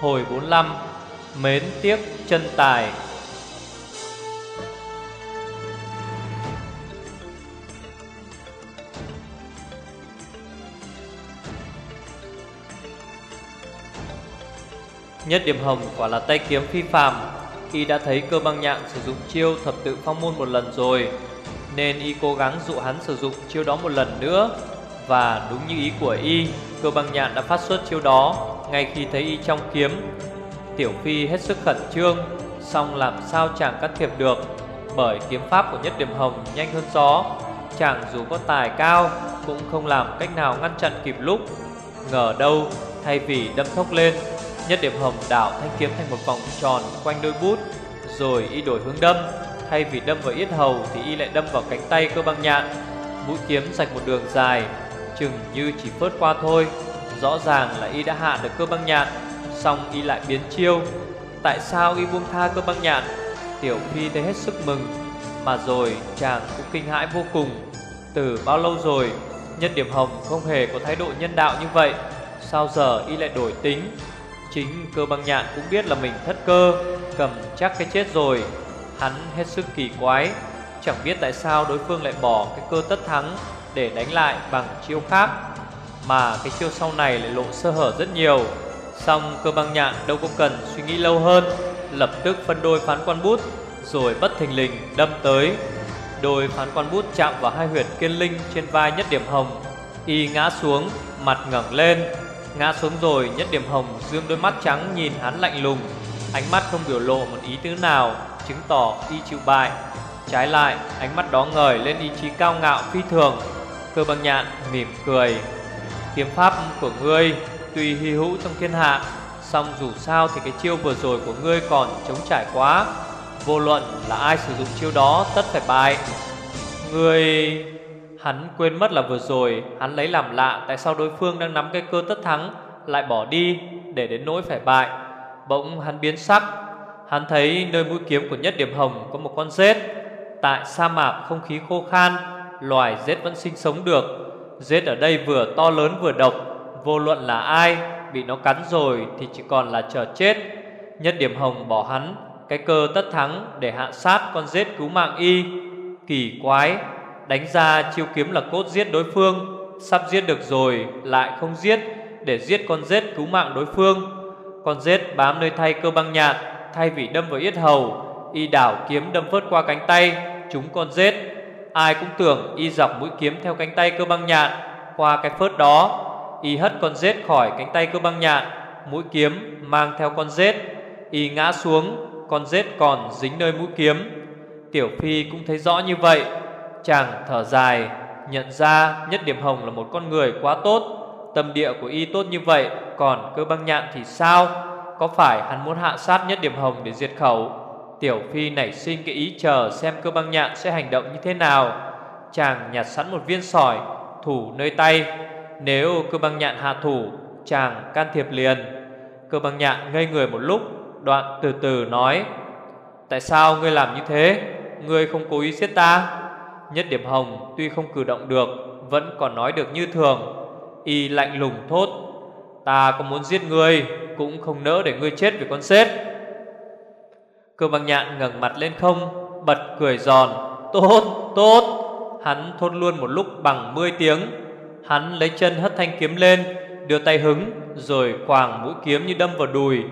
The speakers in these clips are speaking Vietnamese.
Hồi 45 Mến tiếc chân tài. Nhất điểm hồng quả là tay kiếm phi phàm. Y đã thấy cơ băng nhạn sử dụng chiêu thập tự phong môn một lần rồi, Nên Y cố gắng dụ hắn sử dụng chiêu đó một lần nữa. Và đúng như ý của Y, Cơ băng nhạn đã phát xuất chiêu đó. Ngay khi thấy Y trong kiếm, Tiểu Phi hết sức khẩn trương Xong làm sao chàng can thiệp được? Bởi kiếm pháp của nhất điểm hồng nhanh hơn gió, Chàng dù có tài cao Cũng không làm cách nào ngăn chặn kịp lúc. Ngờ đâu, thay vì đâm thốc lên, Nhất điểm hồng đảo thanh kiếm thành một vòng tròn quanh đôi bút, Rồi y đổi hướng đâm. Thay vì đâm vào yết hầu thì y lại đâm vào cánh tay cơ băng nhạn. Mũi kiếm sạch một đường dài, Chừng như chỉ phớt qua thôi. Rõ ràng là y đã hạ được cơ băng nhạn Xong y lại biến chiêu. Tại sao y buông tha cơ băng nhạn? Tiểu Phi thấy hết sức mừng, Mà rồi chàng cũng kinh hãi vô cùng. Từ bao lâu rồi nhân điểm hồng không hề có thái độ nhân đạo như vậy. Sao giờ y lại đổi tính? Chính cơ băng nhạn cũng biết là mình thất cơ, Cầm chắc cái chết rồi. Hắn hết sức kỳ quái, Chẳng biết tại sao đối phương lại bỏ cái cơ tất thắng Để đánh lại bằng chiêu khác. Mà cái chiêu sau này lại lộ sơ hở rất nhiều. Xong cơ băng nhạn đâu có cần suy nghĩ lâu hơn, Lập tức phân đôi phán quan bút, Rồi bất thình lình đâm tới. Đôi phán quan bút chạm vào hai huyệt kiên linh Trên vai nhất điểm hồng, Y ngã xuống, Mặt ngẩng lên. Ngã xuống rồi, nhất điểm hồng dương đôi mắt trắng nhìn hắn lạnh lùng. Ánh mắt không biểu lộ một ý tứ nào, Chứng tỏ y chịu bại. Trái lại, ánh mắt đó ngời lên ý chí cao ngạo phi thường. Cơ băng nhạn mỉm cười. Kiếm pháp của ngươi tuy hy hữu trong thiên hạ, song dù sao thì cái chiêu vừa rồi của ngươi còn chống trải quá. Vô luận là ai sử dụng chiêu đó tất phải bại. Ngươi... Hắn quên mất là vừa rồi, Hắn lấy làm lạ tại sao đối phương đang nắm cái cơ tất thắng, Lại bỏ đi để đến nỗi phải bại. Bỗng hắn biến sắc, Hắn thấy nơi mũi kiếm của nhất điểm hồng có một con rết. Tại sa mạc không khí khô khan, Loài rết vẫn sinh sống được. Giết ở đây vừa to lớn vừa độc, Vô luận là ai, Bị nó cắn rồi thì chỉ còn là chờ chết. Nhất điểm hồng bỏ hắn, Cái cơ tất thắng để hạ sát con giết cứu mạng y. Kỳ quái, Đánh ra chiêu kiếm là cốt giết đối phương, Sắp giết được rồi lại không giết Để giết con giết cứu mạng đối phương. Con giết bám nơi thay cơ băng nhạt, Thay vì đâm vào yết hầu, Y đảo kiếm đâm vớt qua cánh tay, Chúng con giết. Ai cũng tưởng y dọc mũi kiếm theo cánh tay cơ băng nhạn. Qua cái phớt đó, Y hất con rết khỏi cánh tay cơ băng nhạn. Mũi kiếm mang theo con rết. Y ngã xuống, Con rết còn dính nơi mũi kiếm. Tiểu Phi cũng thấy rõ như vậy. Chàng thở dài, Nhận ra Nhất Điểm Hồng là một con người quá tốt. Tâm địa của y tốt như vậy, Còn cơ băng nhạn thì sao? Có phải hắn muốn hạ sát Nhất Điểm Hồng để diệt khẩu? Tiểu Phi nảy sinh cái ý chờ Xem cơ băng nhạn sẽ hành động như thế nào. Chàng nhặt sẵn một viên sỏi, Thủ nơi tay. Nếu cơ băng nhạn hạ thủ, Chàng can thiệp liền. Cơ băng nhạn ngây người một lúc, Đoạn từ từ nói, Tại sao ngươi làm như thế? Ngươi không cố ý giết ta? Nhất điểm hồng tuy không cử động được, Vẫn còn nói được như thường. Y lạnh lùng thốt, Ta có muốn giết ngươi, Cũng không nỡ để ngươi chết vì con sét Cơ băng nhạn ngẩng mặt lên không Bật cười giòn. Tốt, tốt. Hắn thốt luôn một lúc bằng 10 tiếng. Hắn lấy chân hất thanh kiếm lên Đưa tay hứng Rồi quàng mũi kiếm như đâm vào đùi.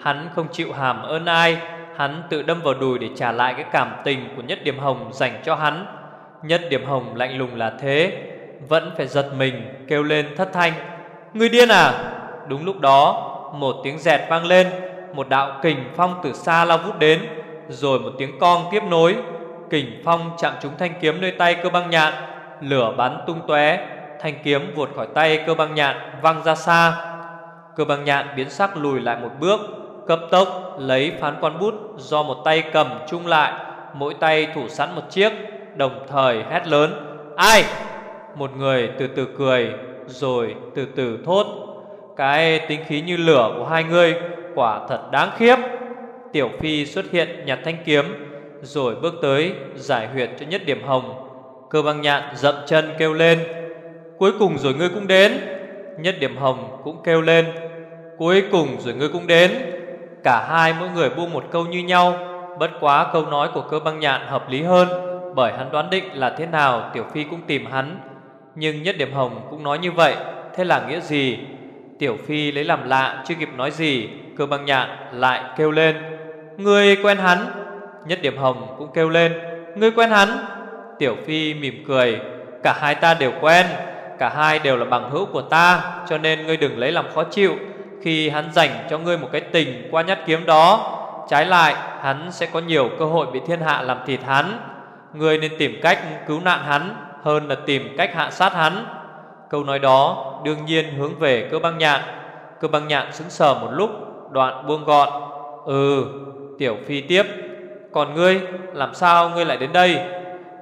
Hắn không chịu hàm ơn ai. Hắn tự đâm vào đùi để trả lại cái cảm tình Của nhất điểm hồng dành cho hắn. Nhất điểm hồng lạnh lùng là thế Vẫn phải giật mình kêu lên thất thanh. Người điên à? Đúng lúc đó một tiếng dẹt vang lên. Một đạo kình phong từ xa lao vút đến, Rồi một tiếng con tiếp nối. Kình phong chạm trúng thanh kiếm nơi tay cơ băng nhạn, Lửa bắn tung tóe. Thanh kiếm vụt khỏi tay cơ băng nhạn, Văng ra xa. Cơ băng nhạn biến sắc lùi lại một bước, Cấp tốc lấy phán quan bút Do một tay cầm chung lại. Mỗi tay thủ sẵn một chiếc, Đồng thời hét lớn, Ai? Một người từ từ cười, Rồi từ từ thốt, Cái tính khí như lửa của hai người Quả thật đáng khiếp. Tiểu Phi xuất hiện nhặt thanh kiếm, Rồi bước tới giải huyệt cho nhất điểm hồng. Cơ băng nhạn dậm chân kêu lên. Cuối cùng rồi ngươi cũng đến. Nhất điểm hồng cũng kêu lên. Cuối cùng rồi ngươi cũng đến. Cả hai mỗi người buông một câu như nhau. Bất quá câu nói của cơ băng nhạn hợp lý hơn, Bởi hắn đoán định là thế nào Tiểu Phi cũng tìm hắn. Nhưng nhất điểm hồng cũng nói như vậy, Thế là nghĩa gì? Tiểu Phi lấy làm lạ, chưa kịp nói gì. Cơ băng nhạn lại kêu lên người quen hắn. Nhất điểm hồng cũng kêu lên người quen hắn. Tiểu Phi mỉm cười, Cả hai ta đều quen, Cả hai đều là bằng hữu của ta, Cho nên ngươi đừng lấy làm khó chịu. Khi hắn dành cho ngươi một cái tình qua nhát kiếm đó, Trái lại hắn sẽ có nhiều cơ hội bị thiên hạ làm thịt hắn. Ngươi nên tìm cách cứu nạn hắn Hơn là tìm cách hạ sát hắn. Câu nói đó đương nhiên hướng về cơ băng nhạn. Cơ băng nhạn sững sờ một lúc Đoạn buông gọn. Ừ Tiểu Phi tiếp. Còn ngươi, làm sao ngươi lại đến đây?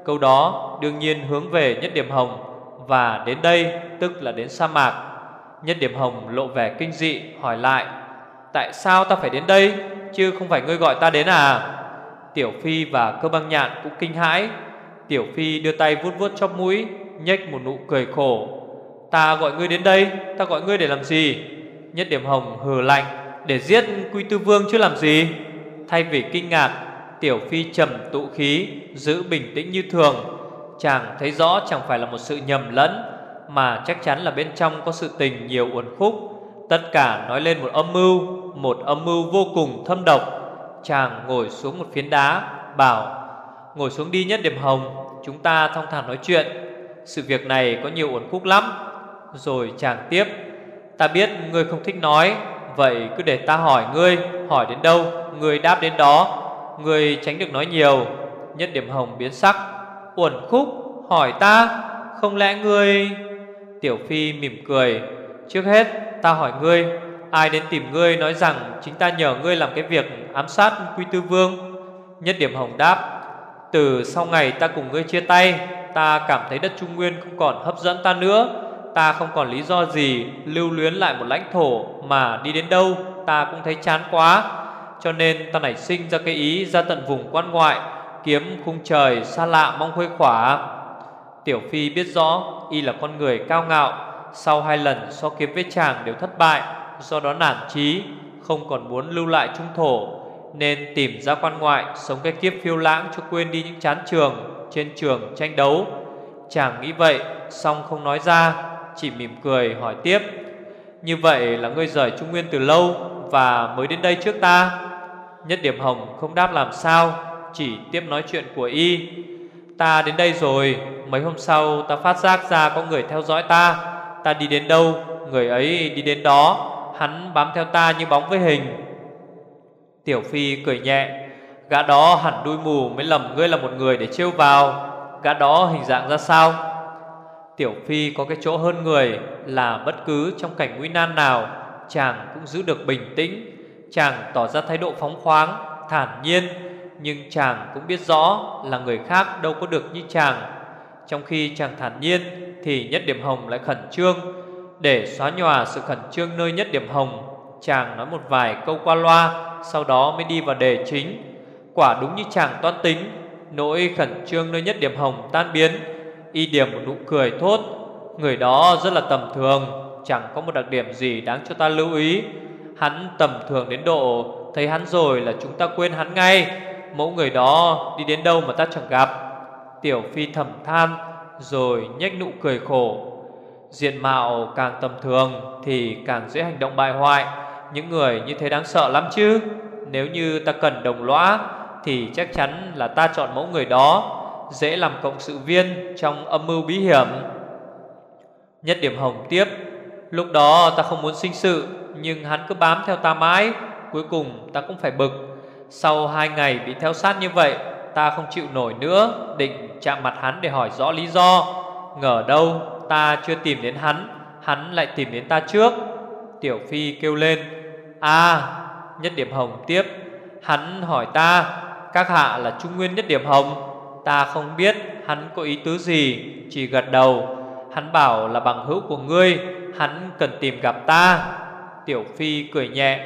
Câu đó đương nhiên hướng về nhất điểm hồng, Và đến đây tức là đến sa mạc. Nhất điểm hồng lộ vẻ kinh dị, hỏi lại, Tại sao ta phải đến đây, Chứ không phải ngươi gọi ta đến à? Tiểu Phi và cơ băng nhạn cũng kinh hãi. Tiểu Phi đưa tay vuốt vuốt chóp mũi, nhếch một nụ cười khổ. Ta gọi ngươi đến đây, Ta gọi ngươi để làm gì? Nhất điểm hồng hừ lạnh để giết Quy Tư Vương chứ làm gì? Thay vì kinh ngạc, Tiểu Phi trầm tụ khí, Giữ bình tĩnh như thường. Chàng thấy rõ chẳng phải là một sự nhầm lẫn, Mà chắc chắn là bên trong có sự tình nhiều uẩn khúc. Tất cả nói lên một âm mưu, Một âm mưu vô cùng thâm độc. Chàng ngồi xuống một phiến đá, Bảo, Ngồi xuống đi nhất điểm hồng, Chúng ta thong thả nói chuyện. Sự việc này có nhiều uẩn khúc lắm. Rồi chàng tiếp, Ta biết ngươi không thích nói Vậy cứ để ta hỏi ngươi, Hỏi đến đâu, Ngươi đáp đến đó. Ngươi tránh được nói nhiều, Nhất điểm hồng biến sắc. Uẩn khúc, hỏi ta, Không lẽ ngươi? Tiểu Phi mỉm cười, Trước hết ta hỏi ngươi, Ai đến tìm ngươi nói rằng Chính ta nhờ ngươi làm cái việc ám sát Quy Tư Vương? Nhất điểm hồng đáp, Từ sau ngày ta cùng ngươi chia tay, Ta cảm thấy đất Trung Nguyên không còn hấp dẫn ta nữa. Ta không còn lý do gì lưu luyến lại một lãnh thổ Mà đi đến đâu, ta cũng thấy chán quá. Cho nên ta nảy sinh ra cái ý ra tận vùng quan ngoại, Kiếm khung trời xa lạ mong khuây khỏa. Tiểu Phi biết rõ, Y là con người cao ngạo, Sau hai lần so kiếm với chàng đều thất bại, Do đó nản chí, Không còn muốn lưu lại trung thổ, Nên tìm ra quan ngoại, Sống cái kiếp phiêu lãng cho quên đi những chán trường Trên trường tranh đấu. Chàng nghĩ vậy, Xong không nói ra. Chỉ mỉm cười hỏi tiếp, Như vậy là ngươi rời Trung Nguyên từ lâu Và mới đến đây trước ta? Nhất điểm hồng không đáp làm sao, Chỉ tiếp nói chuyện của y, Ta đến đây rồi, Mấy hôm sau ta phát giác ra có người theo dõi ta Ta đi đến đâu, Người ấy đi đến đó, Hắn bám theo ta như bóng với hình. Tiểu Phi cười nhẹ, Gã đó hẳn đuôi mù mới lầm ngươi là một người để trêu vào, Gã đó hình dạng ra sao? Tiểu Phi có cái chỗ hơn người Là bất cứ trong cảnh nguy nan nào, Chàng cũng giữ được bình tĩnh. Chàng tỏ ra thái độ phóng khoáng, Thản nhiên, Nhưng chàng cũng biết rõ là người khác đâu có được như chàng. Trong khi chàng thản nhiên Thì nhất điểm hồng lại khẩn trương. Để xóa nhòa sự khẩn trương nơi nhất điểm hồng, Chàng nói một vài câu qua loa, Sau đó mới đi vào đề chính. Quả đúng như chàng toan tính, Nỗi khẩn trương nơi nhất điểm hồng tan biến Y điểm một nụ cười thốt, Người đó rất là tầm thường, Chẳng có một đặc điểm gì đáng cho ta lưu ý. Hắn tầm thường đến độ, Thấy hắn rồi là chúng ta quên hắn ngay. Mẫu người đó đi đến đâu mà ta chẳng gặp? Tiểu Phi thầm than, Rồi nhếch nụ cười khổ. Diện mạo càng tầm thường Thì càng dễ hành động bại hoại. Những người như thế đáng sợ lắm chứ. Nếu như ta cần đồng lõa, Thì chắc chắn là ta chọn mẫu người đó. Dễ làm cộng sự viên Trong âm mưu bí hiểm. Nhất điểm hồng tiếp, Lúc đó ta không muốn sinh sự, Nhưng hắn cứ bám theo ta mãi, Cuối cùng ta cũng phải bực. Sau hai ngày bị theo sát như vậy, Ta không chịu nổi nữa, Định chạm mặt hắn để hỏi rõ lý do. Ngờ đâu, ta chưa tìm đến hắn Hắn lại tìm đến ta trước. Tiểu Phi kêu lên À Nhất điểm hồng tiếp. Hắn hỏi ta, Các hạ là Trung Nguyên Nhất điểm hồng? Ta không biết hắn có ý tứ gì, Chỉ gật đầu. Hắn bảo là bằng hữu của ngươi, Hắn cần tìm gặp ta. Tiểu Phi cười nhẹ.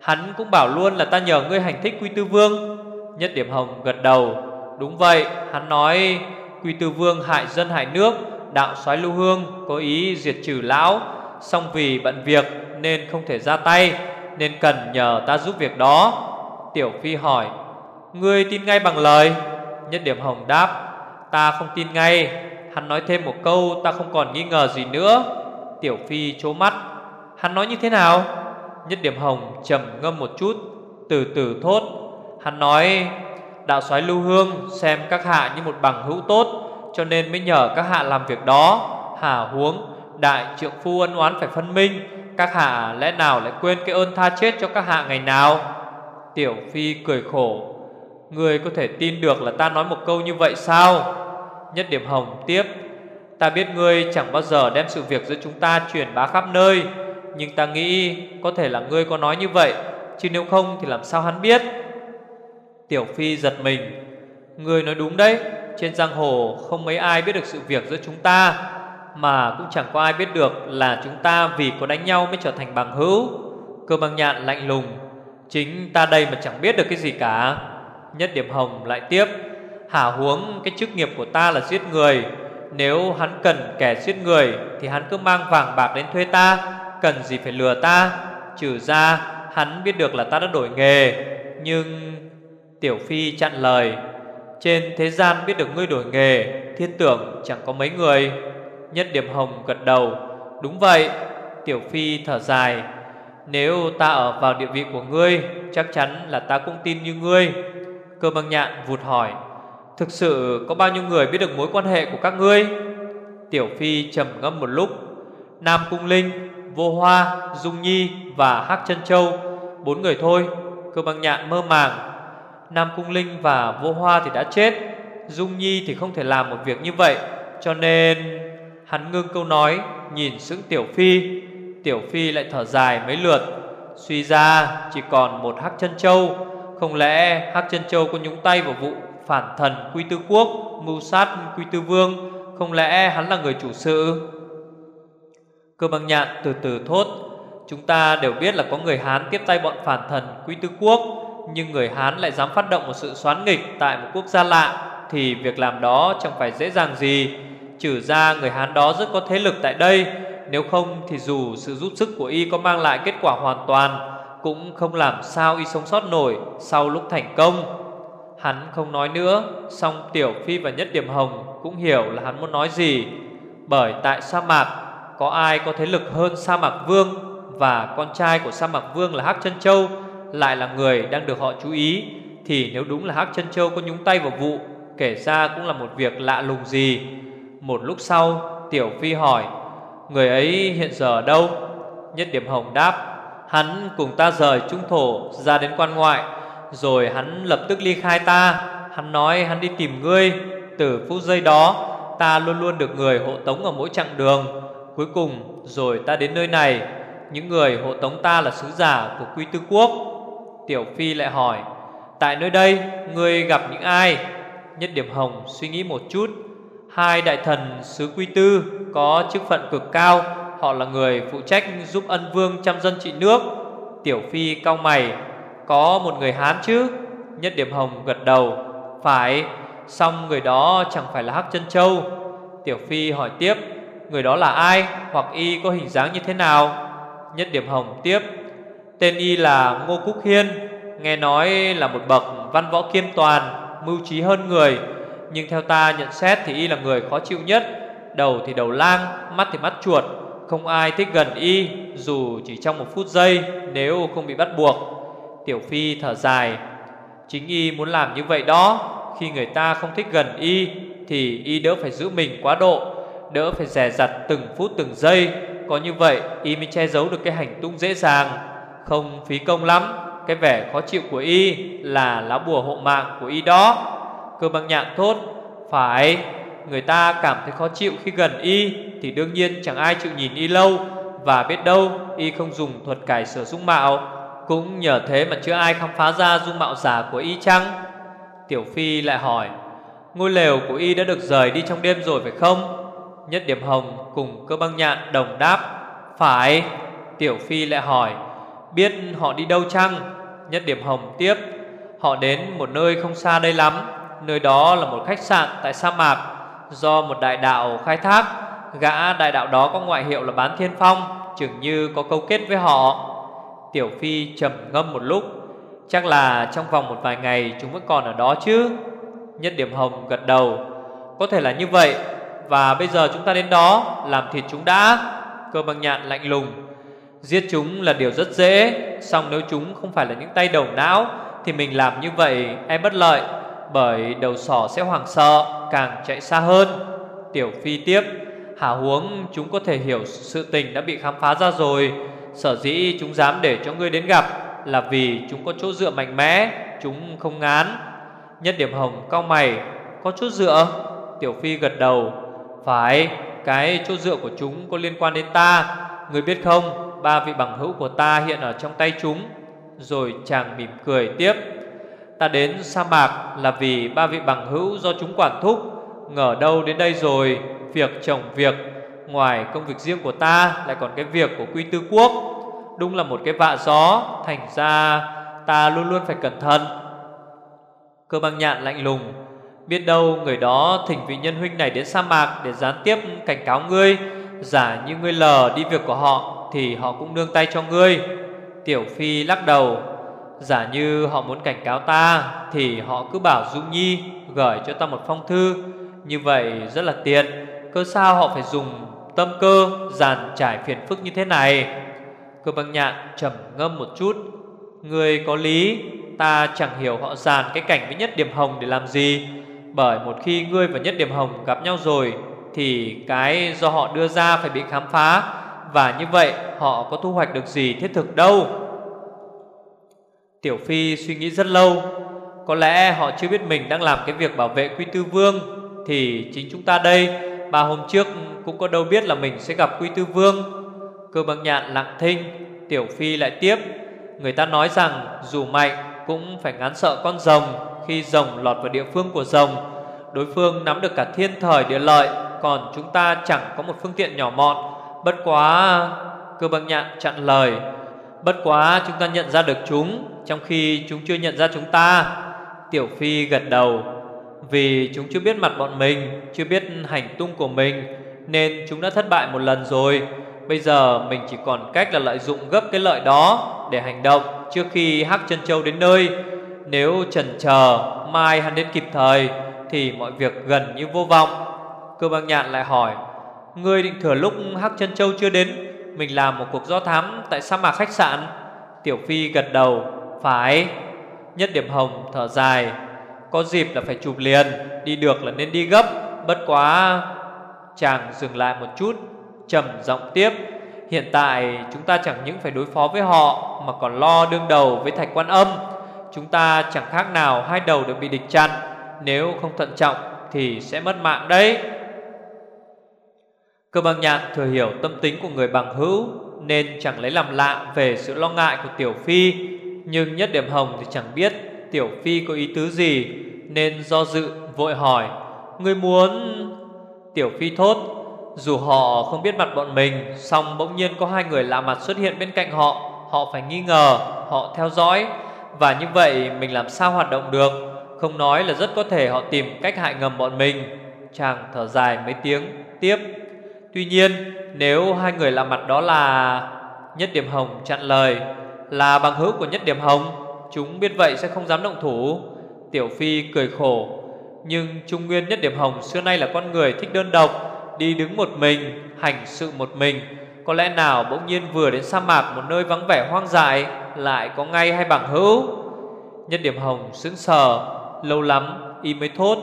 Hắn cũng bảo luôn là ta nhờ ngươi hành thích Quy Tư Vương. Nhất điểm hồng gật đầu. Đúng vậy, Hắn nói, Quy Tư Vương hại dân hại nước, Đạo soái lưu hương Có ý diệt trừ lão. Xong vì bận việc nên không thể ra tay, Nên cần nhờ ta giúp việc đó. Tiểu Phi hỏi, Ngươi tin ngay bằng lời? Nhất điểm hồng đáp, Ta không tin ngay. Hắn nói thêm một câu, ta không còn nghi ngờ gì nữa. Tiểu Phi chố mắt, Hắn nói như thế nào? Nhất điểm hồng trầm ngâm một chút, Từ từ thốt, Hắn nói, Đạo soái lưu hương xem các hạ như một bằng hữu tốt, Cho nên mới nhờ các hạ làm việc đó. Hà huống, Đại trượng phu ân oán phải phân minh, Các hạ lẽ nào lại quên cái ơn tha chết cho các hạ ngày nào? Tiểu Phi cười khổ Người có thể tin được là ta nói một câu như vậy sao? Nhất điểm hồng tiếp, Ta biết ngươi chẳng bao giờ đem sự việc giữa chúng ta truyền bá khắp nơi, Nhưng ta nghĩ có thể là ngươi có nói như vậy, Chứ nếu không thì làm sao hắn biết? Tiểu Phi giật mình, Ngươi nói đúng đấy, Trên giang hồ không mấy ai biết được sự việc giữa chúng ta, Mà cũng chẳng có ai biết được là chúng ta vì có đánh nhau mới trở thành bằng hữu. Cơ băng nhạn lạnh lùng, Chính ta đây mà chẳng biết được cái gì cả. Nhất điểm hồng lại tiếp Hả huống, cái chức nghiệp của ta là giết người. Nếu hắn cần kẻ giết người, Thì hắn cứ mang vàng bạc đến thuê ta. Cần gì phải lừa ta? Trừ ra hắn biết được là ta đã đổi nghề. Nhưng Tiểu Phi chặn lời, Trên thế gian biết được ngươi đổi nghề, Thiên tưởng chẳng có mấy người. Nhất điểm hồng gật đầu, Đúng vậy. Tiểu Phi thở dài, Nếu ta ở vào địa vị của ngươi, Chắc chắn là ta cũng tin như ngươi. Cơ băng nhạn vụt hỏi Thực sự có bao nhiêu người biết được mối quan hệ của các ngươi? Tiểu Phi trầm ngâm một lúc Nam Cung Linh, Vô Hoa, Dung Nhi và Hắc Chân Châu Bốn người thôi. Cơ băng nhạn mơ màng Nam Cung Linh và Vô Hoa thì đã chết Dung Nhi thì không thể làm một việc như vậy. Cho nên Hắn ngưng câu nói Nhìn sững Tiểu Phi. Tiểu Phi lại thở dài mấy lượt Suy ra chỉ còn một Hắc Chân Châu không lẽ Hắc Chân Châu có nhúng tay vào vụ phản thần Quy Tư Quốc, Mưu sát Quy Tư Vương? Không lẽ hắn là người chủ sự? Cơ Bằng nhạn từ từ thốt, Chúng ta đều biết là có người Hán tiếp tay bọn phản thần Quy Tư Quốc, Nhưng người Hán lại dám phát động một sự xoán nghịch Tại một quốc gia lạ, Thì việc làm đó chẳng phải dễ dàng gì. Trừ ra người Hán đó rất có thế lực tại đây, Nếu không thì dù sự giúp sức của y có mang lại kết quả hoàn toàn cũng không làm sao y sống sót nổi Sau lúc thành công. Hắn không nói nữa, song Tiểu Phi và Nhất Điểm Hồng Cũng hiểu là hắn muốn nói gì. Bởi tại sa mạc, Có ai có thế lực hơn sa mạc vương Và con trai của sa mạc vương là Hắc chân Châu Lại là người đang được họ chú ý, Thì nếu đúng là Hắc chân Châu có nhúng tay vào vụ, Kể ra cũng là một việc lạ lùng gì. Một lúc sau, Tiểu Phi hỏi, Người ấy hiện giờ ở đâu? Nhất Điểm Hồng đáp Hắn cùng ta rời trung thổ ra đến quan ngoại, rồi hắn lập tức ly khai ta. Hắn nói, hắn đi tìm ngươi. Từ phút giây đó, Ta luôn luôn được người hộ tống ở mỗi chặng đường. Cuối cùng, rồi ta đến nơi này. Những người hộ tống ta là sứ giả của Quy Tư Quốc. Tiểu Phi lại hỏi, Tại nơi đây, ngươi gặp những ai? Nhất điểm hồng suy nghĩ một chút, Hai đại thần sứ Quy Tư Có chức phận cực cao Họ là người phụ trách giúp ân vương chăm dân trị nước. Tiểu Phi cao mày, có một người Hán chứ? Nhất điểm hồng gật đầu, Phải Xong người đó chẳng phải là Hắc chân Châu. Tiểu Phi hỏi tiếp, Người đó là ai? Hoặc y có hình dáng như thế nào? Nhất điểm hồng tiếp, Tên y là Ngô Cúc Hiên, Nghe nói là một bậc văn võ kiêm toàn, Mưu trí hơn người. Nhưng theo ta nhận xét thì y là người khó chịu nhất, Đầu thì đầu lang, Mắt thì mắt chuột. Không ai thích gần y, Dù chỉ trong một phút giây, Nếu không bị bắt buộc. Tiểu Phi thở dài. Chính y muốn làm như vậy đó, Khi người ta không thích gần y, Thì y đỡ phải giữ mình quá độ, Đỡ phải rẻ rặt từng phút từng giây. Có như vậy, y mới che giấu được cái hành tung dễ dàng. Không phí công lắm, Cái vẻ khó chịu của y Là lá bùa hộ mạng của y đó. Cơ băng nhạn thốt, Phải. Người ta cảm thấy khó chịu khi gần y, Thì đương nhiên chẳng ai chịu nhìn y lâu. Và biết đâu, y không dùng thuật cải sửa dung mạo. Cũng nhờ thế mà chưa ai khám phá ra dung mạo giả của y chăng? Tiểu Phi lại hỏi, Ngôi lều của y đã được rời đi trong đêm rồi phải không? Nhất điểm hồng cùng cơ băng nhạn đồng đáp, Phải. Tiểu Phi lại hỏi, Biết họ đi đâu chăng? Nhất điểm hồng tiếp, Họ đến một nơi không xa đây lắm. Nơi đó là một khách sạn tại sa mạc. Do một đại đạo khai thác. Gã đại đạo đó có ngoại hiệu là Bán Thiên Phong Chừng như có câu kết với họ. Tiểu Phi trầm ngâm một lúc. Chắc là trong vòng một vài ngày Chúng vẫn còn ở đó chứ? Nhất điểm hồng gật đầu. Có thể là như vậy. Và bây giờ chúng ta đến đó, Làm thịt chúng đã. Cơ bằng nhạn lạnh lùng. Giết chúng là điều rất dễ. Xong nếu chúng không phải là những tay đầu não, Thì mình làm như vậy em bất lợi, Bởi đầu sỏ sẽ hoảng sợ. Càng chạy xa hơn. Tiểu Phi tiếp Hả huống, chúng có thể hiểu sự tình đã bị khám phá ra rồi. Sở dĩ chúng dám để cho ngươi đến gặp Là vì chúng có chỗ dựa mạnh mẽ, Chúng không ngán. Nhất điểm hồng cao mày, Có chỗ dựa? Tiểu Phi gật đầu, Phải, Cái chỗ dựa của chúng có liên quan đến ta. Ngươi biết không, Ba vị bằng hữu của ta hiện ở trong tay chúng. Rồi chàng mỉm cười tiếp Ta đến sa mạc là vì ba vị bằng hữu do chúng quản thúc. Ngờ đâu đến đây rồi, Việc chồng việc, Ngoài công việc riêng của ta Lại còn cái việc của quy tư quốc. Đúng là một cái vạ gió, Thành ra ta luôn luôn phải cẩn thận. Cơ băng nhạn lạnh lùng, Biết đâu người đó thỉnh vị nhân huynh này đến sa mạc Để gián tiếp cảnh cáo ngươi. Giả như ngươi lờ đi việc của họ Thì họ cũng nương tay cho ngươi. Tiểu Phi lắc đầu. Giả như họ muốn cảnh cáo ta, Thì họ cứ bảo Dung Nhi Gửi cho ta một phong thư. Như vậy rất là tiện. Cơ sao họ phải dùng tâm cơ Giàn trải phiền phức như thế này? Cơ băng nhạn trầm ngâm một chút. Người có lý, Ta chẳng hiểu họ giàn cái cảnh với nhất điểm hồng để làm gì. Bởi một khi ngươi và nhất điểm hồng gặp nhau rồi, Thì cái do họ đưa ra phải bị khám phá. Và như vậy, họ có thu hoạch được gì thiết thực đâu? Tiểu Phi suy nghĩ rất lâu. Có lẽ họ chưa biết mình đang làm cái việc bảo vệ Quy Tư Vương Thì chính chúng ta đây. Ba hôm trước cũng có đâu biết là mình sẽ gặp Quy Tư Vương. Cơ băng nhạn lặng thinh, Tiểu Phi lại tiếp. Người ta nói rằng dù mạnh cũng phải ngán sợ con rồng Khi rồng lọt vào địa phương của rồng. Đối phương nắm được cả thiên thời địa lợi, Còn chúng ta chẳng có một phương tiện nhỏ mọn. Bất quá, Cơ băng nhạn chặn lời. Bất quá chúng ta nhận ra được chúng Trong khi chúng chưa nhận ra chúng ta. Tiểu Phi gật đầu. Vì chúng chưa biết mặt bọn mình, Chưa biết hành tung của mình, Nên chúng đã thất bại một lần rồi. Bây giờ mình chỉ còn cách là lợi dụng gấp cái lợi đó Để hành động trước khi Hắc chân Châu đến nơi. Nếu trần chờ, Mai hắn đến kịp thời, Thì mọi việc gần như vô vọng. Cơ băng nhạn lại hỏi, Ngươi định thừa lúc Hắc chân Châu chưa đến mình làm một cuộc do thám tại sa mạc khách sạn. Tiểu Phi gật đầu, Phải. Nhất điểm hồng thở dài, Có dịp là phải chụp liền, Đi được là nên đi gấp. Bất quá, Chàng dừng lại một chút, trầm giọng tiếp, Hiện tại chúng ta chẳng những phải đối phó với họ Mà còn lo đương đầu với thạch quan âm. Chúng ta chẳng khác nào hai đầu đều bị địch chặn. Nếu không thận trọng thì sẽ mất mạng đấy. Cơ bằng nhạn thừa hiểu tâm tính của người bằng hữu Nên chẳng lấy làm lạ về sự lo ngại của Tiểu Phi. Nhưng nhất điểm hồng thì chẳng biết Tiểu Phi có ý tứ gì, Nên do dự, vội hỏi Người muốn... Tiểu Phi thốt? Dù họ không biết mặt bọn mình Xong bỗng nhiên có hai người lạ mặt xuất hiện bên cạnh họ. Họ phải nghi ngờ, Họ theo dõi, Và như vậy mình làm sao hoạt động được? Không nói là rất có thể họ tìm cách hại ngầm bọn mình. Chàng thở dài mấy tiếng, Tiếp Tuy nhiên nếu hai người lạ mặt đó là Nhất Điểm Hồng chặn lời Là bằng hữu của Nhất Điểm Hồng Chúng biết vậy sẽ không dám động thủ Tiểu Phi cười khổ Nhưng Trung Nguyên Nhất Điểm Hồng xưa nay là con người thích đơn độc đi đứng một mình, hành sự một mình. Có lẽ nào bỗng nhiên vừa đến sa mạc một nơi vắng vẻ hoang dại lại có ngay hai bằng hữu. Nhất điểm hồng sững sờ, lâu lắm y mới thốt.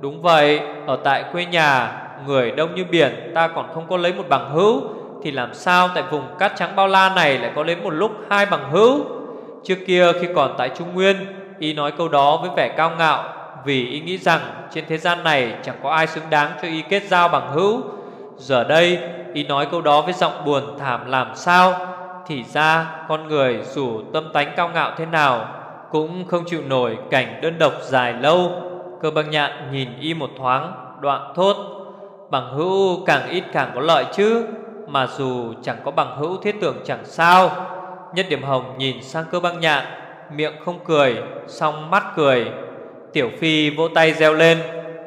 Đúng vậy, ở tại quê nhà, người đông như biển ta còn không có lấy một bằng hữu thì làm sao tại vùng cát trắng bao la này lại có lấy một lúc hai bằng hữu? Trước kia khi còn tại Trung Nguyên, y nói câu đó với vẻ cao ngạo vì y nghĩ rằng trên thế gian này chẳng có ai xứng đáng cho y kết giao bằng hữu. Giờ đây, y nói câu đó với giọng buồn thảm làm sao? Thì ra, con người dù tâm tánh cao ngạo thế nào cũng không chịu nổi cảnh đơn độc dài lâu. Cơ băng nhạn nhìn y một thoáng, đoạn thốt. Bằng hữu càng ít càng có lợi chứ, mà dù chẳng có bằng hữu thiết tưởng chẳng sao. Nhất điểm hồng nhìn sang cơ băng nhạn, miệng không cười, song mắt cười. Tiểu Phi vỗ tay reo lên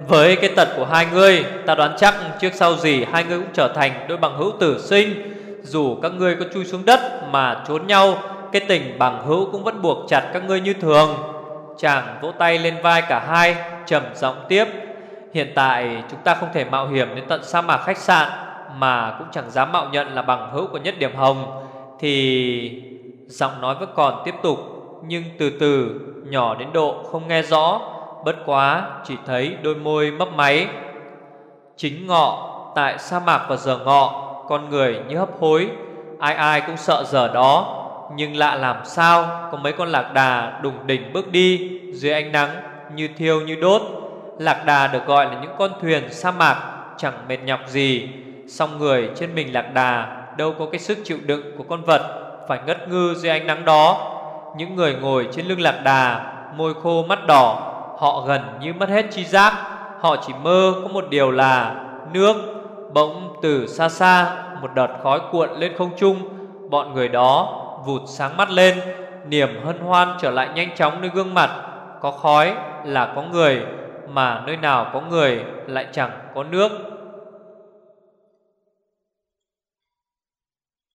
Với cái tật của hai ngươi Ta đoán chắc trước sau gì Hai ngươi cũng trở thành đôi bằng hữu tử sinh. Dù các ngươi có chui xuống đất mà trốn nhau Cái tình bằng hữu cũng vẫn buộc chặt các ngươi như thường. Chàng vỗ tay lên vai cả hai trầm giọng tiếp Hiện tại, chúng ta không thể mạo hiểm đến tận sa mạc khách sạn, Mà cũng chẳng dám mạo nhận là bằng hữu của nhất điểm hồng. Thì, giọng nói vẫn còn tiếp tục, Nhưng từ từ, nhỏ đến độ không nghe rõ. Bất quá, chỉ thấy đôi môi mấp máy. Chính ngọ, tại sa mạc vào giờ ngọ, Con người như hấp hối. Ai ai cũng sợ giờ đó. Nhưng lạ làm sao, Có mấy con lạc đà đùng đỉnh bước đi, Dưới ánh nắng như thiêu như đốt. Lạc đà được gọi là những con thuyền sa mạc, Chẳng mệt nhọc gì. Song người trên mình lạc đà Đâu có cái sức chịu đựng của con vật Phải ngất ngư dưới ánh nắng đó. Những người ngồi trên lưng lạc đà, Môi khô mắt đỏ, Họ gần như mất hết chi giác. Họ chỉ mơ có một điều là Nước Bỗng từ xa xa, Một đợt khói cuộn lên không trung. Bọn người đó vụt sáng mắt lên, Niềm hân hoan trở lại nhanh chóng nơi gương mặt. Có khói là có người mà nơi nào có người lại chẳng có nước.